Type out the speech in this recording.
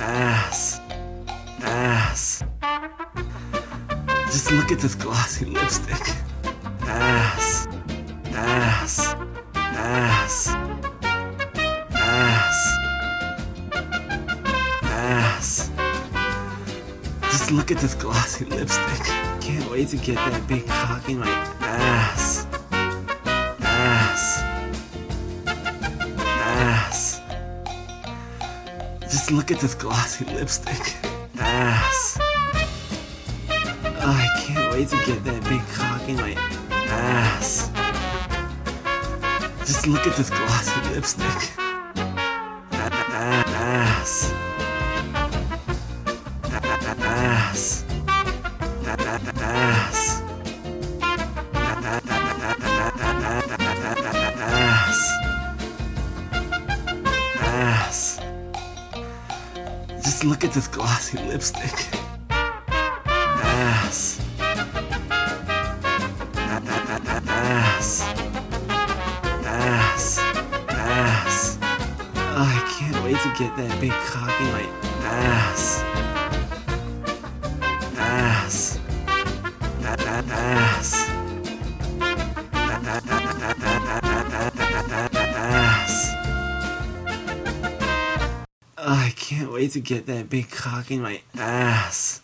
ass. Ass. Just look at this glossy lipstick. Ass. Ass. Ass. Ass. Ass. Just look at this glossy lipstick. Can't wait to get that big cock in my ass. Just look at this glossy lipstick. Ass. Oh, I can't wait to get that big cock in my ass. Just look at this glossy lipstick. Ass. Ass. Just look at this glossy lipstick. A- Ass. Ass. Ass. Oh, I can't wait to get that big cock in my. Ass. I can't wait to get that big cock in my ass.